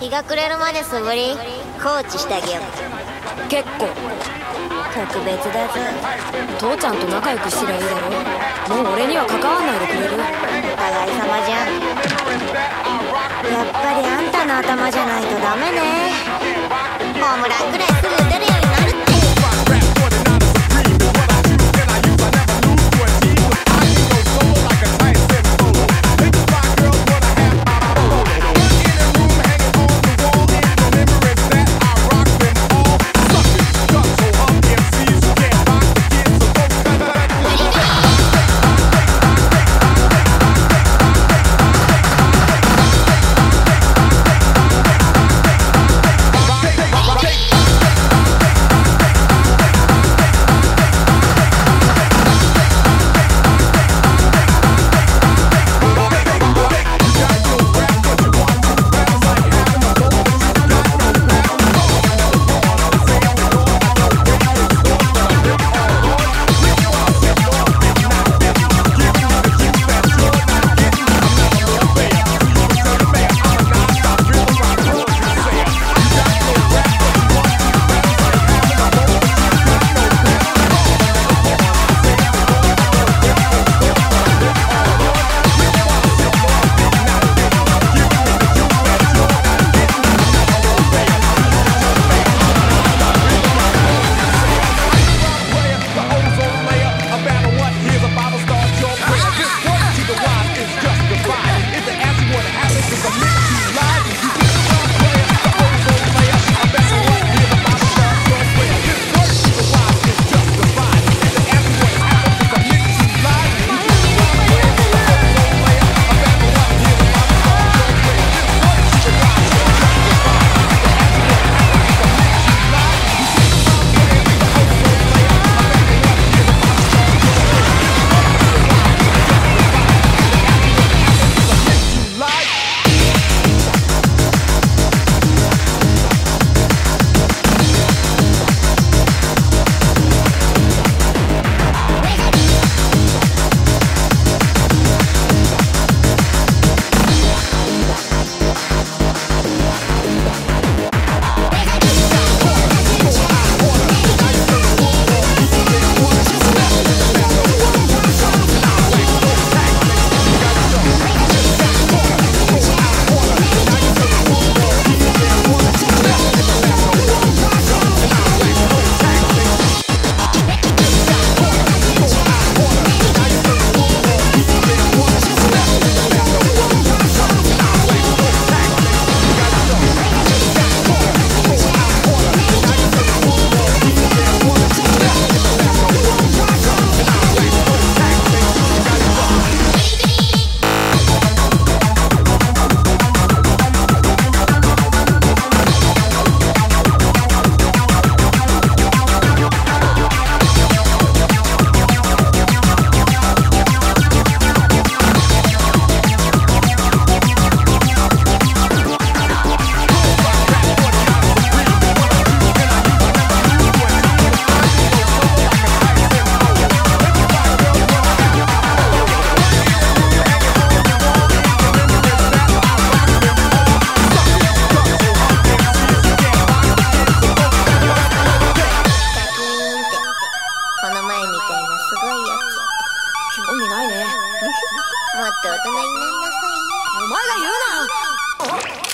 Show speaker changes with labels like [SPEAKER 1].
[SPEAKER 1] 日が暮れるまで素振りコーチしてあげよう。
[SPEAKER 2] 結構。
[SPEAKER 1] 特別だぜ
[SPEAKER 2] 父ちゃんと仲良くしてりゃいいだろ。もう俺には関わんないでくれる。お
[SPEAKER 1] 互い様じゃん。やっぱりあんたの頭じゃないとダメね。ホームランぐらいすぐ
[SPEAKER 2] 味ないね。
[SPEAKER 1] もっと大人になりなさい
[SPEAKER 2] お前が言うな